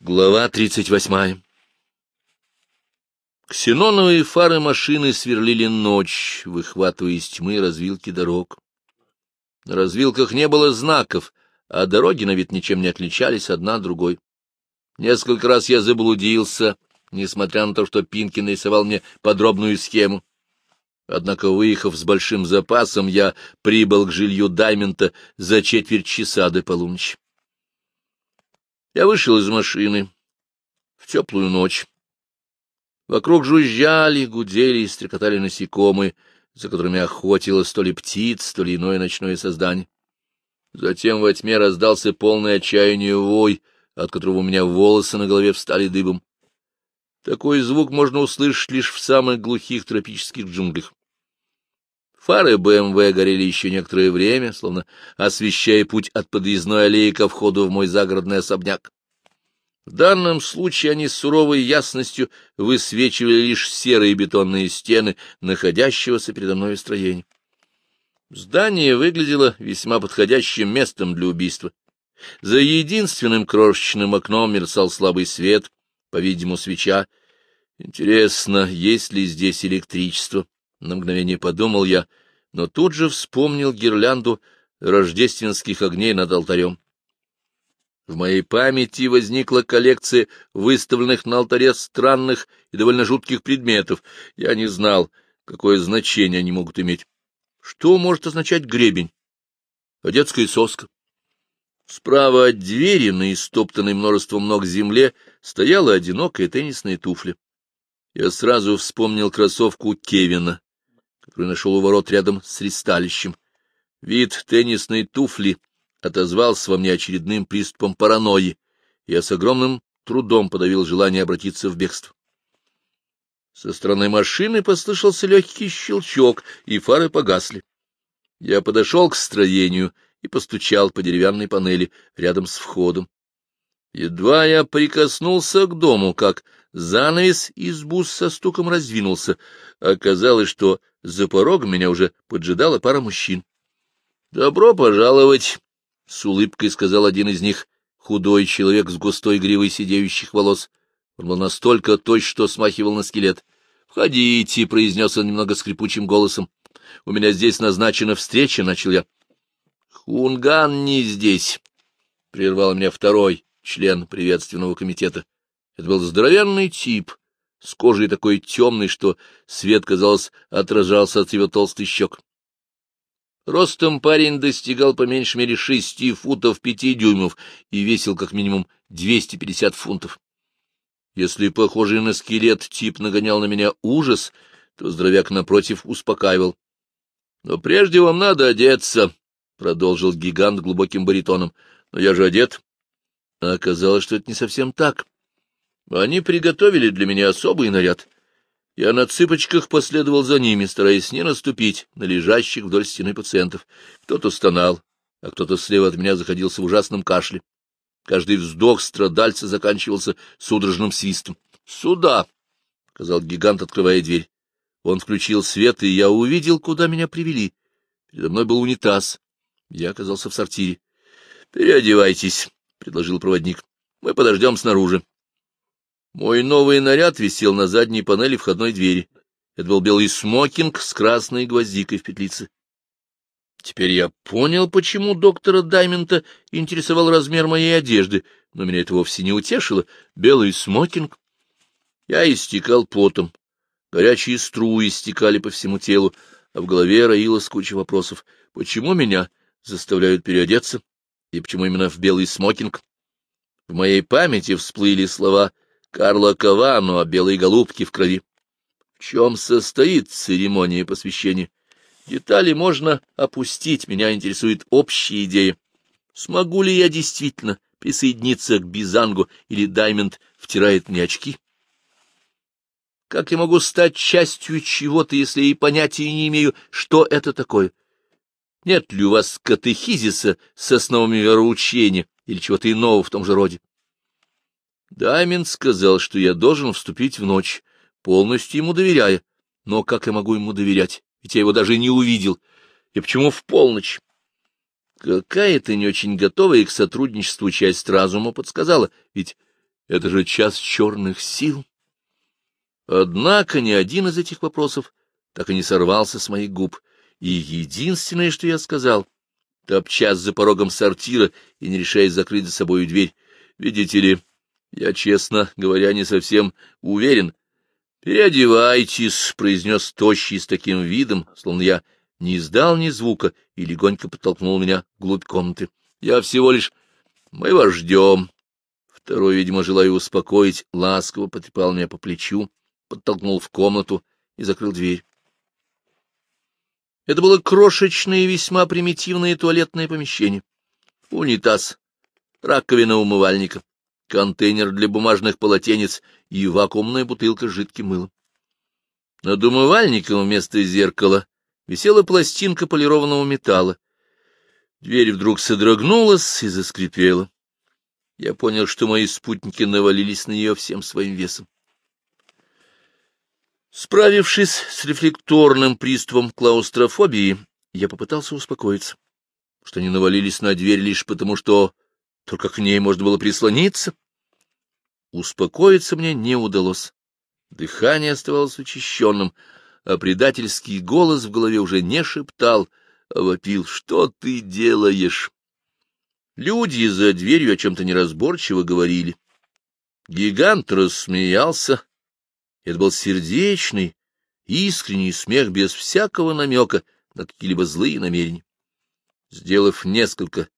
Глава тридцать восьмая Ксеноновые фары машины сверлили ночь, выхватывая из тьмы развилки дорог. На развилках не было знаков, а дороги на вид ничем не отличались одна от другой. Несколько раз я заблудился, несмотря на то, что Пинкин нарисовал мне подробную схему. Однако, выехав с большим запасом, я прибыл к жилью Даймента за четверть часа до полуночи. Я вышел из машины в теплую ночь. Вокруг жужжали, гудели и стрекотали насекомые, за которыми охотилось то ли птиц, то ли иное ночное создание. Затем во тьме раздался полный отчаяние вой, от которого у меня волосы на голове встали дыбом. Такой звук можно услышать лишь в самых глухих тропических джунглях. Фары БМВ горели еще некоторое время, словно освещая путь от подъездной аллеи ко входу в мой загородный особняк. В данном случае они с суровой ясностью высвечивали лишь серые бетонные стены находящегося передо мной строения. Здание выглядело весьма подходящим местом для убийства. За единственным крошечным окном мерцал слабый свет, по-видимому, свеча. Интересно, есть ли здесь электричество? На мгновение подумал я, но тут же вспомнил гирлянду рождественских огней над алтарем. В моей памяти возникла коллекция выставленных на алтаре странных и довольно жутких предметов. Я не знал, какое значение они могут иметь. Что может означать гребень? А детская соска? Справа от двери, на истоптанной множеством ног земле, стояла одинокая теннисная туфля. Я сразу вспомнил кроссовку Кевина, который нашел у ворот рядом с ристалищем. Вид теннисной туфли отозвался во мне очередным приступом паранойи, и я с огромным трудом подавил желание обратиться в бегство. Со стороны машины послышался легкий щелчок, и фары погасли. Я подошел к строению и постучал по деревянной панели рядом с входом. Едва я прикоснулся к дому, как занавес из бус со стуком раздвинулся. Оказалось, что за порогом меня уже поджидала пара мужчин. — Добро пожаловать! — с улыбкой сказал один из них, худой человек с густой гривой сидеющих волос. Он был настолько точь, что смахивал на скелет. — Входите, — произнес он немного скрипучим голосом. — У меня здесь назначена встреча, — начал я. — Хунган не здесь, — прервал меня второй член приветственного комитета. Это был здоровенный тип, с кожей такой темной, что свет, казалось, отражался от его толстых щек. Ростом парень достигал по меньшей мере шести футов пяти дюймов и весил как минимум двести пятьдесят фунтов. Если похожий на скелет тип нагонял на меня ужас, то здоровяк напротив успокаивал. — Но прежде вам надо одеться, — продолжил гигант глубоким баритоном. — Но я же одет. А оказалось, что это не совсем так. Они приготовили для меня особый наряд. Я на цыпочках последовал за ними, стараясь не наступить на лежащих вдоль стены пациентов. Кто-то стонал, а кто-то слева от меня заходился в ужасном кашле. Каждый вздох страдальца заканчивался судорожным свистом. «Сюда!» — сказал гигант, открывая дверь. Он включил свет, и я увидел, куда меня привели. Передо мной был унитаз. Я оказался в сортире. «Переодевайтесь», — предложил проводник. «Мы подождем снаружи». Мой новый наряд висел на задней панели входной двери. Это был белый смокинг с красной гвоздикой в петлице. Теперь я понял, почему доктора Даймента интересовал размер моей одежды, но меня это вовсе не утешило. Белый смокинг. Я истекал потом. Горячие струи стекали по всему телу, а в голове роилась куча вопросов. Почему меня заставляют переодеться? И почему именно в белый смокинг? В моей памяти всплыли слова Карла Кавану о белой голубке в крови. В чем состоит церемония посвящения? Детали можно опустить, меня интересует общая идея. Смогу ли я действительно присоединиться к Бизангу или Даймонд втирает мне очки? Как я могу стать частью чего-то, если и понятия не имею, что это такое? Нет ли у вас катехизиса с основами вероучения или чего-то иного в том же роде? Даймин сказал, что я должен вступить в ночь, полностью ему доверяя. Но как я могу ему доверять? Ведь я его даже не увидел. И почему в полночь? Какая-то не очень готовая к сотрудничеству часть разума подсказала, ведь Это же час черных сил. Однако ни один из этих вопросов так и не сорвался с моих губ, и единственное, что я сказал, топчас за порогом сортира и не решаясь закрыть за собою дверь, видите ли, я, честно говоря, не совсем уверен. «Переодевайтесь», — произнес тощий с таким видом, словно я не издал ни звука и легонько подтолкнул меня вглубь комнаты. «Я всего лишь... Мы вас ждем». Второй, видимо, желая успокоить, ласково потрепал меня по плечу, подтолкнул в комнату и закрыл дверь. Это было крошечное и весьма примитивное туалетное помещение. Унитаз, раковина умывальника, контейнер для бумажных полотенец и вакуумная бутылка с жидким мылом. Над умывальником вместо зеркала висела пластинка полированного металла. Дверь вдруг содрогнулась и заскрипела. Я понял, что мои спутники навалились на нее всем своим весом. Справившись с рефлекторным приступом клаустрофобии, я попытался успокоиться, что они навалились на дверь лишь потому, что только к ней можно было прислониться. Успокоиться мне не удалось. Дыхание оставалось учащенным, а предательский голос в голове уже не шептал, а вопил «Что ты делаешь?». Люди за дверью о чем-то неразборчиво говорили. Гигант рассмеялся, это был сердечный, искренний смех без всякого намека на какие-либо злые намерения. Сделав несколько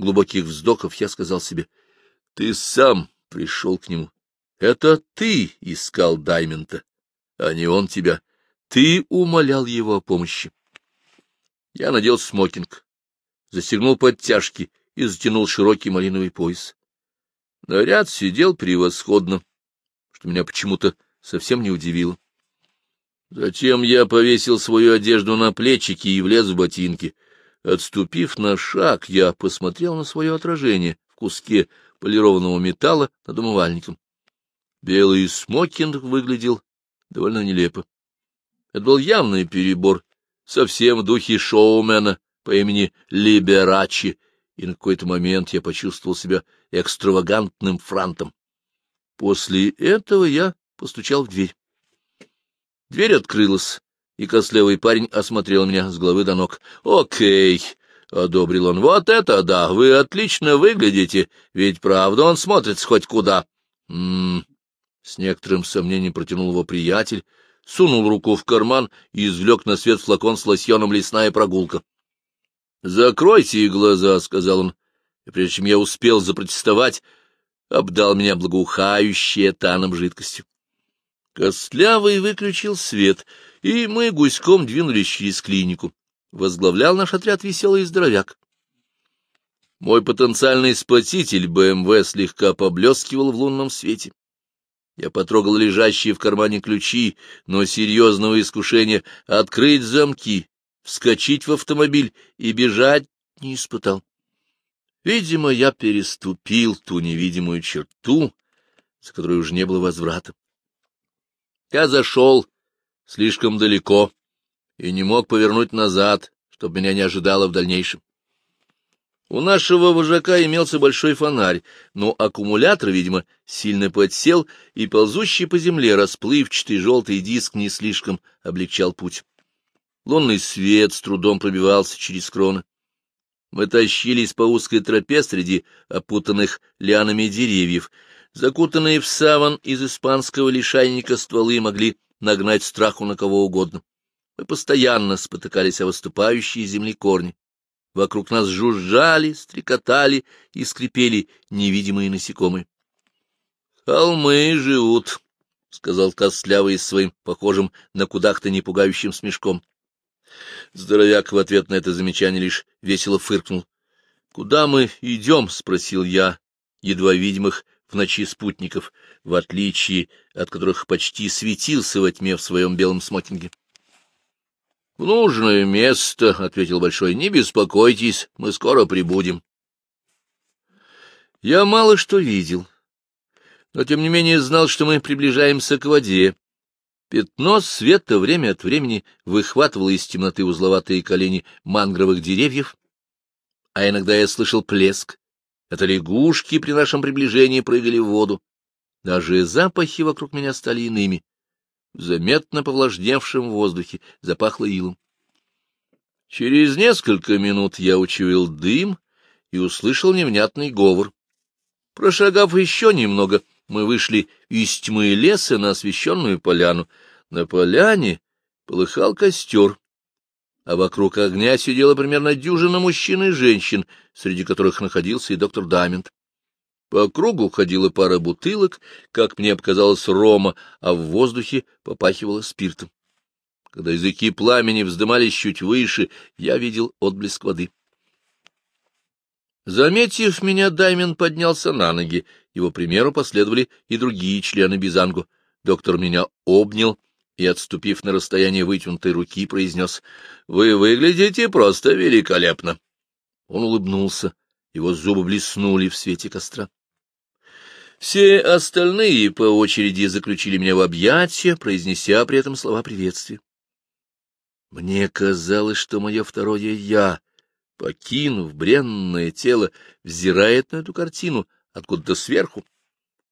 глубоких вздохов, я сказал себе, — Ты сам пришел к нему. Это ты искал Даймента, а не он тебя. Ты умолял его о помощи. Я надел смокинг, застегнул подтяжки и затянул широкий малиновый пояс. Наряд сидел превосходно, что меня почему-то совсем не удивило. Затем я повесил свою одежду на плечики и влез в ботинки. Отступив на шаг, я посмотрел на свое отражение в куске полированного металла над умывальником. Белый смокинг выглядел довольно нелепо. Это был явный перебор, совсем в духе шоумена по имени Либерачи, и на какой-то момент я почувствовал себя экстравагантным франтом. После этого я постучал в дверь. Дверь открылась, и костлявый парень осмотрел меня с головы до ног. «Окей», — одобрил он, — «вот это да, вы отлично выглядите, ведь правда он смотрится хоть куда». «М-м-м», с некоторым сомнением протянул его приятель, сунул руку в карман и извлек на свет флакон с лосьоном «Лесная прогулка». «Закройте глаза», — сказал он, и прежде чем я успел запротестовать, обдал меня благоухающей таном жидкостью. Костлявый выключил свет, и мы гуськом двинулись через клинику. Возглавлял наш отряд веселый здоровяк. Мой потенциальный спаситель БМВ слегка поблескивал в лунном свете. Я потрогал лежащие в кармане ключи, но серьезного искушения открыть замки, вскочить в автомобиль и бежать не испытал. Видимо, я переступил ту невидимую черту, за которой уже не было возврата. Я зашел слишком далеко и не мог повернуть назад, чтобы меня не ожидало в дальнейшем. У нашего вожака имелся большой фонарь, но аккумулятор, видимо, сильно подсел, и ползущий по земле расплывчатый желтый диск не слишком облегчал путь. Лунный свет с трудом пробивался через кроны. Мы тащились по узкой тропе среди опутанных лианами деревьев, Закутанные в саван из испанского лишайника стволы могли нагнать страху на кого угодно. Мы постоянно спотыкались о выступающие земли корни. Вокруг нас жужжали, стрекотали и скрипели невидимые насекомые. — Холмы живут, — сказал Костлявый своим похожим на кудах-то не пугающим смешком. Здоровяк в ответ на это замечание лишь весело фыркнул. — Куда мы идем? — спросил я, едва видимых в ночи спутников, в отличие от которых почти светился во тьме в своем белом смокинге. — В нужное место, — ответил Большой, — не беспокойтесь, мы скоро прибудем. Я мало что видел, но тем не менее знал, что мы приближаемся к воде. Пятно света время от времени выхватывало из темноты узловатые колени мангровых деревьев, а иногда я слышал плеск, это лягушки при нашем приближении прыгали в воду. Даже запахи вокруг меня стали иными. В заметно повлажневшем воздухе запахло илом. Через несколько минут я учуял дым и услышал невнятный говор. Прошагав еще немного, мы вышли из тьмы леса на освещенную поляну. На поляне полыхал костер, а вокруг огня сидела примерно дюжина мужчин и женщин, среди которых находился и доктор Дамент. По кругу ходила пара бутылок, как мне показалось, рома, а в воздухе попахивало спиртом. Когда языки пламени вздымались чуть выше, я видел отблеск воды. Заметив меня, Даймен поднялся на ноги. Его примеру последовали и другие члены Бизангу. Доктор меня обнял и, отступив на расстояние вытянутой руки, произнес, — Вы выглядите просто великолепно. Он улыбнулся, его зубы блеснули в свете костра. Все остальные по очереди заключили меня в объятия, произнеся при этом слова приветствия. Мне казалось, что мое второе «я», покинув бренное тело, взирает на эту картину откуда-то сверху,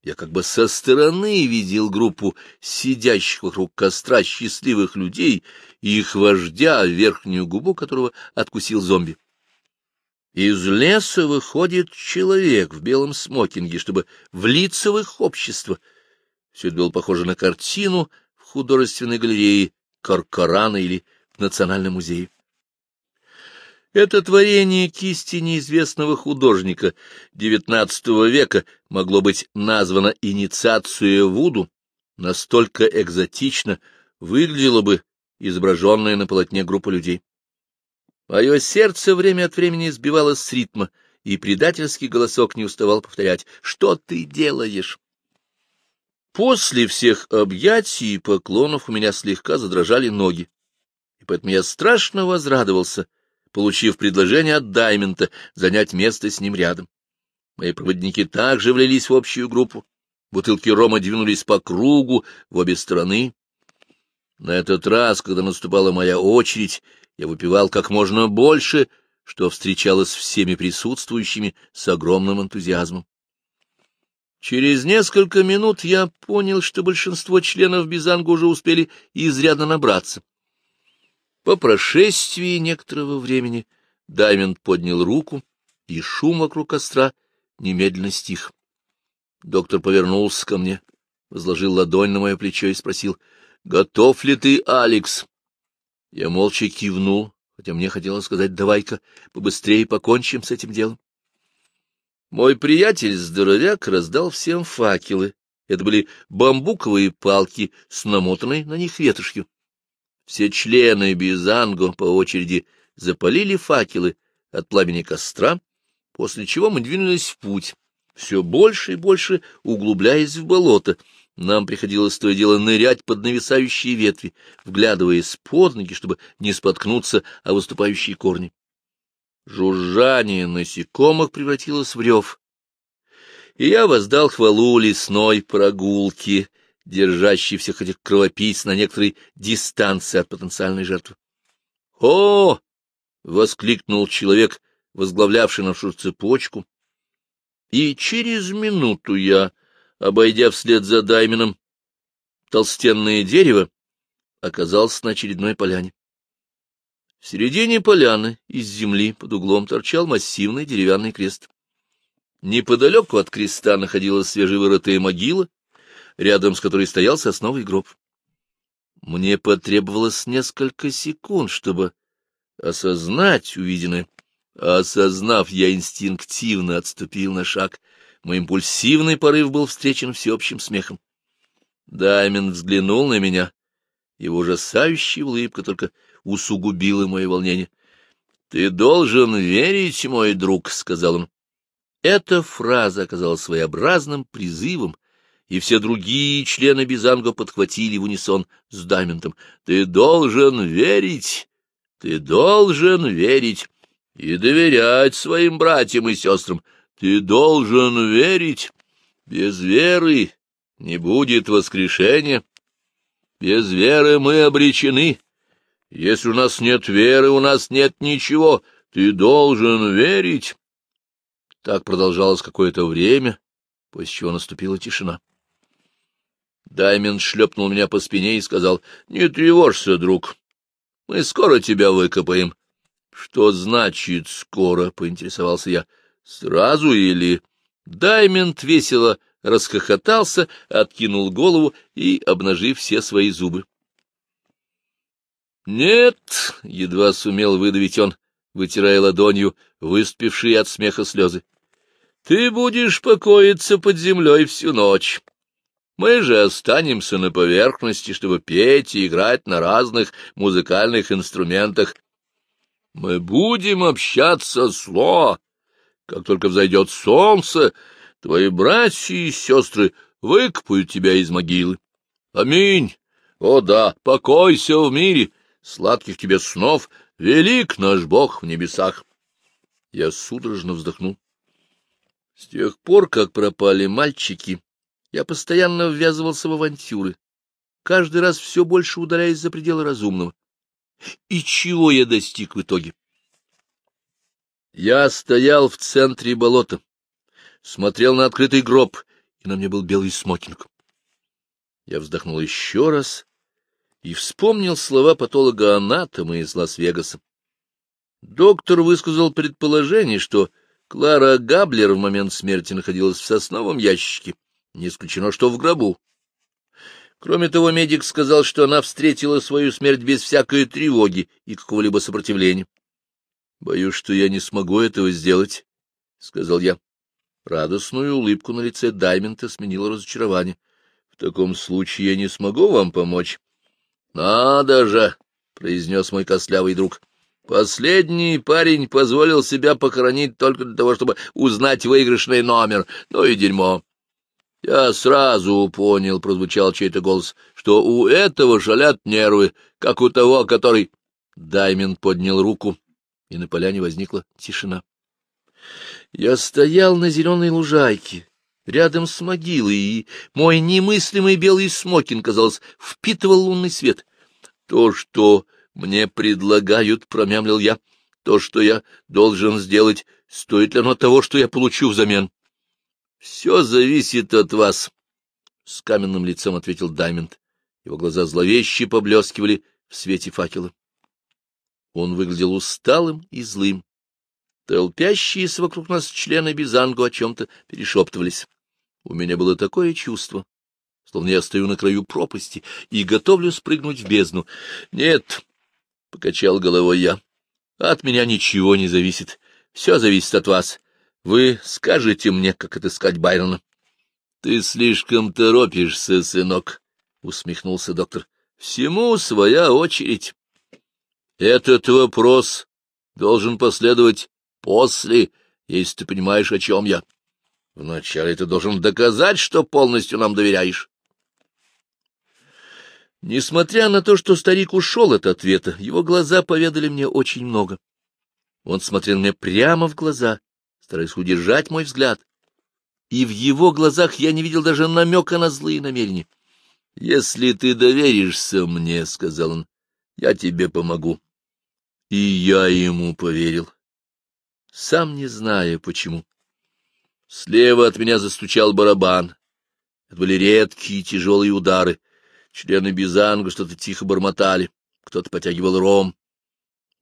я как бы со стороны видел группу сидящих вокруг костра счастливых людей и их вождя, верхнюю губу которого откусил зомби. Из леса выходит человек в белом смокинге, чтобы влиться в их общество. Все это было похоже на картину в художественной галерее Каркарана или в Национальном музее. Это творение кисти неизвестного художника XIX века могло быть названо инициацией Вуду, настолько экзотично выглядело бы изображенная на полотне группа людей. Мое сердце время от времени сбивалось с ритма, и предательский голосок не уставал повторять «Что ты делаешь?». После всех объятий и поклонов у меня слегка задрожали ноги, и поэтому я страшно возрадовался — получив предложение от Даймента занять место с ним рядом. Мои проводники также влились в общую группу. Бутылки рома двинулись по кругу в обе стороны. На этот раз, когда наступала моя очередь, я выпивал как можно больше, что встречалось всеми присутствующими с огромным энтузиазмом. Через несколько минут я понял, что большинство членов Бизанга уже успели изрядно набраться. По прошествии некоторого времени Даймонд поднял руку, и шум вокруг костра немедленно стих. Доктор повернулся ко мне, возложил ладонь на мое плечо и спросил, — Готов ли ты, Алекс? Я молча кивнул, хотя мне хотелось сказать, давай-ка побыстрее покончим с этим делом. Мой приятель-здоровяк раздал всем факелы. Это были бамбуковые палки с намотанной на них ветошью. Все члены Бизанго по очереди запалили факелы от пламени костра, после чего мы двинулись в путь, все больше и больше углубляясь в болото. Нам приходилось то и дело нырять под нависающие ветви, вглядываясь под ноги, чтобы не споткнуться о выступающие корни. Жужжание насекомых превратилось в рев, и я воздал хвалу лесной прогулке, держащий всех этих кровопийц на некоторой дистанции от потенциальной жертвы. «О!» — воскликнул человек, возглавлявший нашу цепочку. И через минуту я, обойдя вслед за Дайменом толстенное дерево, оказался на очередной поляне. В середине поляны из земли под углом торчал массивный деревянный крест. Неподалеку от креста находилась свежевырытая могила, рядом с которой стоял сосновый гроб. Мне потребовалось несколько секунд, чтобы осознать увиденное. осознав, я инстинктивно отступил на шаг. Мой импульсивный порыв был встречен всеобщим смехом. Даймон взглянул на меня. Его ужасающая улыбка только усугубила мое волнение. — Ты должен верить, мой друг, — сказал он. Эта фраза оказалась своеобразным призывом, и все другие члены Бизанго подхватили в унисон с Дайментом. «Ты должен верить! Ты должен верить и доверять своим братьям и сестрам! Ты должен верить! Без веры не будет воскрешения! Без веры мы обречены! Если у нас нет веры, у нас нет ничего! Ты должен верить!» Так продолжалось какое-то время, после чего наступила тишина. Даймонд шлепнул меня по спине и сказал, — Не тревожься, друг, мы скоро тебя выкопаем. — Что значит «скоро»? — поинтересовался я. — Сразу или... Даймонд весело расхохотался, откинул голову и, обнажив все свои зубы. — Нет, — едва сумел выдавить он, вытирая ладонью выступившие от смеха слезы. — Ты будешь покоиться под землей всю ночь. Мы же останемся на поверхности, чтобы петь и играть на разных музыкальных инструментах. Мы будем общаться сло. Как только взойдет солнце, твои братья и сестры выкопают тебя из могилы. Аминь. О да, покойся в мире, сладких тебе снов, велик наш Бог в небесах. Я судорожно вздохнул. С тех пор, как пропали мальчики, я постоянно ввязывался в авантюры, каждый раз все больше удаляясь за пределы разумного. И чего я достиг в итоге? Я стоял в центре болота, смотрел на открытый гроб, и на мне был белый смокинг. Я вздохнул еще раз и вспомнил слова патолога-анатома из Лас-Вегаса. Доктор высказал предположение, что Клара Габлер в момент смерти находилась в сосновом ящике, не исключено, что в гробу. Кроме того, медик сказал, что она встретила свою смерть без всякой тревоги и какого-либо сопротивления. — Боюсь, что я не смогу этого сделать, — сказал я. Радостную улыбку на лице Даймента сменило разочарование. — В таком случае я не смогу вам помочь. — Надо же! — произнес мой костлявый друг. — Последний парень позволил себя похоронить только для того, чтобы узнать выигрышный номер. Ну и дерьмо. — Я сразу понял, — прозвучал чей-то голос, — что у этого шалят нервы, как у того, который... Даймонд поднял руку, и на поляне возникла тишина. Я стоял на зеленой лужайке, рядом с могилой, и мой немыслимый белый смокин, казалось, впитывал лунный свет. То, что мне предлагают, — промямлил я, — то, что я должен сделать, стоит ли оно того, что я получу взамен? — Все зависит от вас, — с каменным лицом ответил Даймонд. Его глаза зловеще поблескивали в свете факела. Он выглядел усталым и злым. Толпящиеся вокруг нас члены Бизангу о чем-то перешептывались. У меня было такое чувство, словно я стою на краю пропасти и готовлю спрыгнуть в бездну. — Нет, — покачал головой я, — от меня ничего не зависит. Все зависит от вас. Вы скажете мне, как отыскать Байрона? — Ты слишком торопишься, сынок, — усмехнулся доктор. — Всему своя очередь. Этот вопрос должен последовать после, если ты понимаешь, о чем я. Вначале ты должен доказать, что полностью нам доверяешь. Несмотря на то, что старик ушел от ответа, его глаза поведали мне очень много. Он смотрел мне прямо в глаза, стараясь удержать мой взгляд, и в его глазах я не видел даже намека на злые намерения. — Если ты доверишься мне, — сказал он, — я тебе помогу. И я ему поверил, сам не зная почему. Слева от меня застучал барабан. Это были редкие тяжелые удары. Члены Бизанга что-то тихо бормотали, кто-то потягивал ром.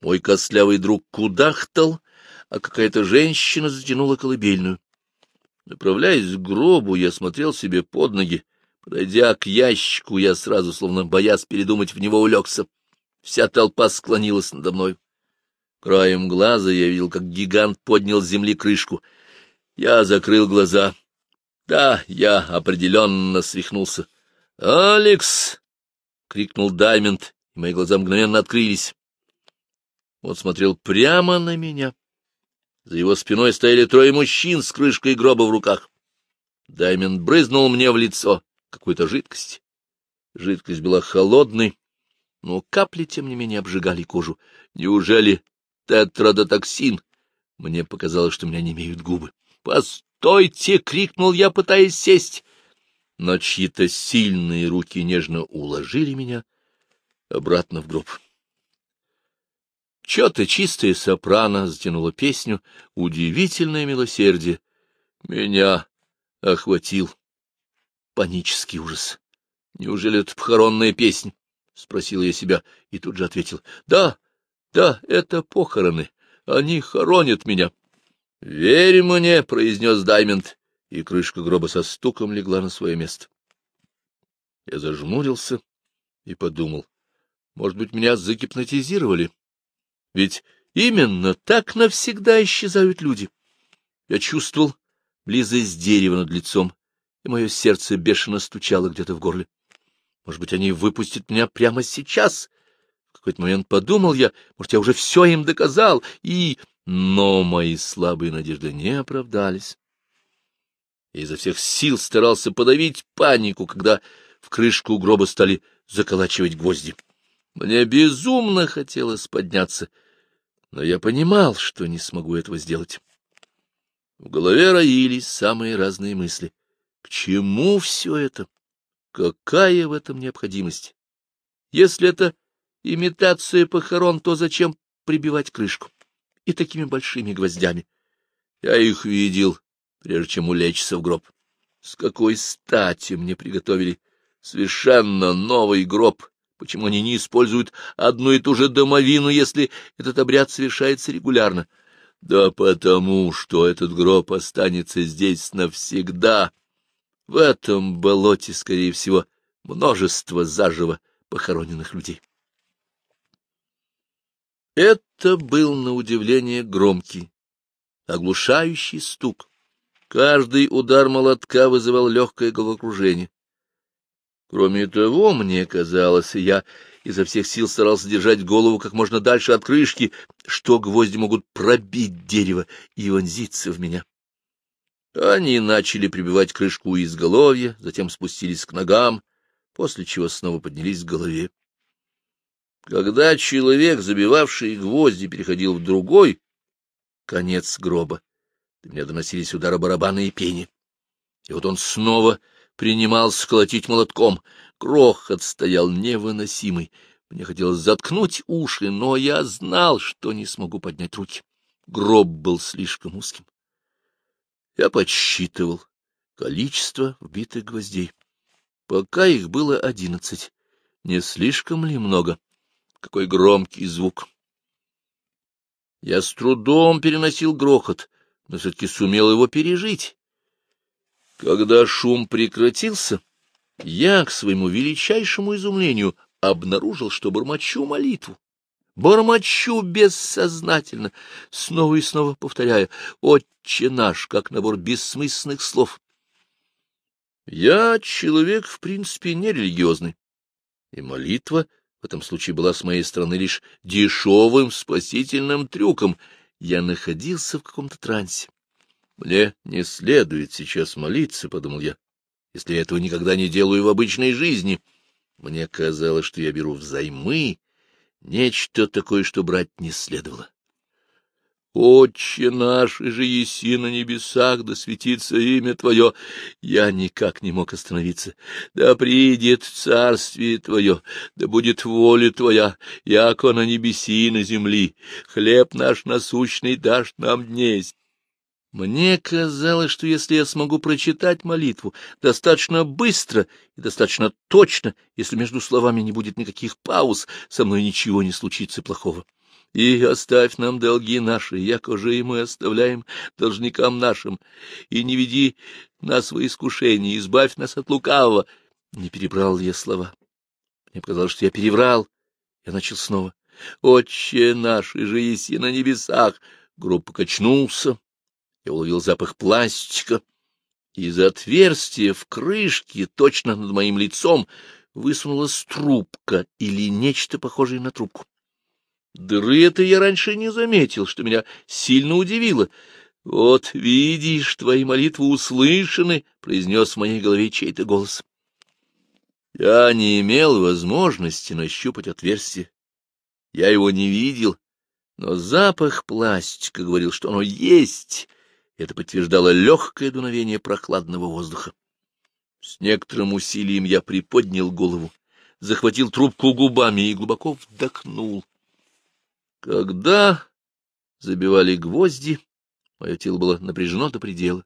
Мой костлявый друг кудахтал, а какая-то женщина затянула колыбельную. Направляясь к гробу, я смотрел себе под ноги. Подойдя к ящику, я сразу, словно боясь передумать, в него улегся. Вся толпа склонилась надо мной. Краем глаза я видел, как гигант поднял с земли крышку. Я закрыл глаза. Да, я определенно свихнулся. «Алекс!» — крикнул Даймонд, и мои глаза мгновенно открылись. Он смотрел прямо на меня. За его спиной стояли трое мужчин с крышкой гроба в руках. Даймонд брызнул мне в лицо какую-то жидкость. Жидкость была холодной, но капли, тем не менее, обжигали кожу. Неужели тетрадотоксин? Мне показалось, что меня не имеют губы. «Постойте!» — крикнул я, пытаясь сесть. Но чьи-то сильные руки нежно уложили меня обратно в гроб. Чё-то чистое сопрано затянуло песню «Удивительное милосердие». Меня охватил панический ужас. Неужели это похоронная песня? — спросил я себя и тут же ответил. — Да, да, это похороны. Они хоронят меня. — Верь мне, — произнес Даймонд, и крышка гроба со стуком легла на свое место. Я зажмурился и подумал, может быть, меня загипнотизировали? Ведь именно так навсегда исчезают люди. Я чувствовал близость дерева над лицом, и мое сердце бешено стучало где-то в горле. Может быть, они выпустят меня прямо сейчас? В какой-то момент подумал я, может, я уже все им доказал, и... Но мои слабые надежды не оправдались. Я изо всех сил старался подавить панику, когда в крышку гроба стали заколачивать гвозди. Мне безумно хотелось подняться, но я понимал, что не смогу этого сделать. В голове роились самые разные мысли. К чему все это? Какая в этом необходимость? Если это имитация похорон, то зачем прибивать крышку? И такими большими гвоздями. Я их видел, прежде чем улечься в гроб. С какой стати мне приготовили совершенно новый гроб? Почему они не используют одну и ту же домовину, если этот обряд совершается регулярно? Да потому, что этот гроб останется здесь навсегда. В этом болоте, скорее всего, множество заживо похороненных людей. Это был, на удивление, громкий, оглушающий стук. Каждый удар молотка вызывал легкое головокружение. Кроме того, мне казалось, я изо всех сил старался держать голову как можно дальше от крышки, что гвозди могут пробить дерево и вонзиться в меня. Они начали прибивать крышку у изголовья, затем спустились к ногам, после чего снова поднялись к голове. Когда человек, забивавший гвозди, переходил в другой конец гроба, до меня доносились удары барабана и пени. И вот он снова принимался колотить молотком. Грохот стоял невыносимый. Мне хотелось заткнуть уши, но я знал, что не смогу поднять руки. Гроб был слишком узким. Я подсчитывал количество вбитых гвоздей. Пока их было одиннадцать. Не слишком ли много? Какой громкий звук! Я с трудом переносил грохот, но все-таки сумел его пережить. Когда шум прекратился, я, к своему величайшему изумлению, обнаружил, что бормочу молитву. Бормочу бессознательно, снова и снова повторяя «Отче наш», как набор бессмысленных слов. Я человек, в принципе, нерелигиозный, и молитва в этом случае была с моей стороны лишь дешевым спасительным трюком. Я находился в каком-то трансе. Мне не следует сейчас молиться, — подумал я, — если я этого никогда не делаю в обычной жизни. Мне казалось, что я беру взаймы Нечто такое, что брать не следовало. Отче наш, и же еси на небесах, да светится имя Твое. Я никак не мог остановиться. Да придет царствие Твое, да будет воля Твоя, яко на небеси и на земли. Хлеб наш насущный дашь нам днесь. Мне казалось, что если я смогу прочитать молитву достаточно быстро и достаточно точно, если между словами не будет никаких пауз, со мной ничего не случится плохого. И оставь нам долги наши, яко же и мы оставляем должникам нашим, и не веди нас во искушение, избавь нас от лукавого. Не перебрал я слова. Мне показалось, что я переврал. Я начал снова. «Отче наш, и же на небесах!» Гроб покачнулся я уловил запах пластика. Из отверстия в крышке, точно над моим лицом, высунулась трубка или нечто похожее на трубку. Дыры это я раньше не заметил, что меня сильно удивило. «Вот видишь, твои молитвы услышаны», — произнес в моей голове чей-то голос. Я не имел возможности нащупать отверстие. Я его не видел, но запах пластика говорил, что оно есть, это подтверждало легкое дуновение прохладного воздуха. С некоторым усилием я приподнял голову, захватил трубку губами и глубоко вдохнул. Когда забивали гвозди, мое тело было напряжено до предела.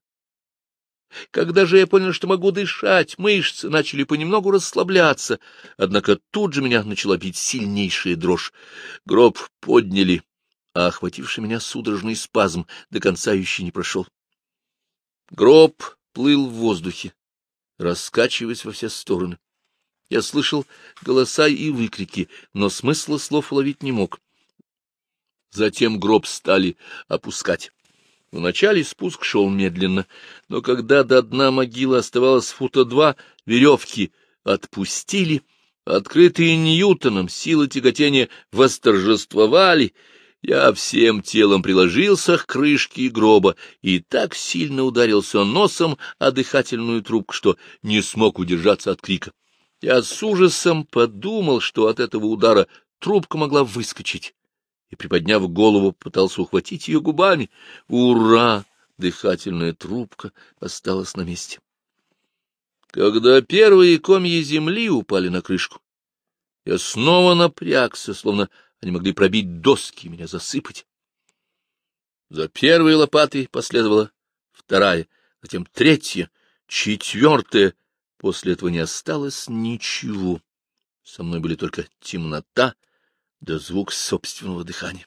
Когда же я понял, что могу дышать, мышцы начали понемногу расслабляться, однако тут же меня начала бить сильнейшая дрожь. Гроб подняли, а охвативший меня судорожный спазм до конца еще не прошел. Гроб плыл в воздухе, раскачиваясь во все стороны. Я слышал голоса и выкрики, но смысла слов уловить не мог. Затем гроб стали опускать. Вначале спуск шел медленно, но когда до дна могилы оставалось фута два, веревки отпустили, открытые Ньютоном силы тяготения восторжествовали, я всем телом приложился к крышке гроба и так сильно ударился носом о дыхательную трубку, что не смог удержаться от крика. Я с ужасом подумал, что от этого удара трубка могла выскочить и, приподняв голову, пытался ухватить ее губами. Ура! Дыхательная трубка осталась на месте. Когда первые комья земли упали на крышку, я снова напрягся, словно они могли пробить доски и меня засыпать. За первой лопатой последовала вторая, затем третья, четвертая. После этого не осталось ничего. Со мной были только темнота да звук собственного дыхания.